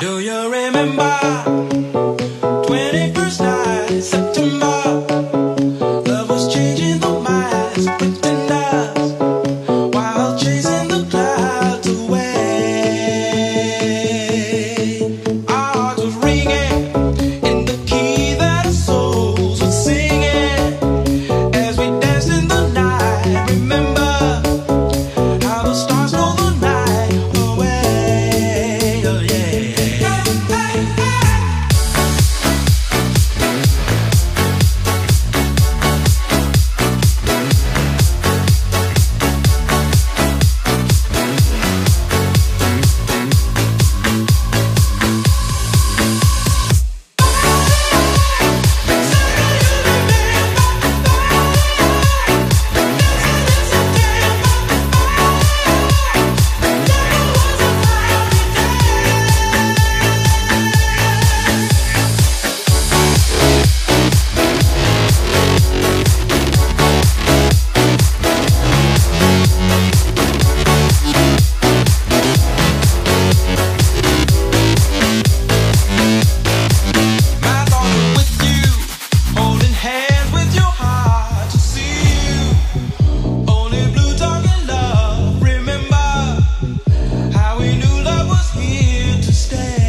Do you remember? understand.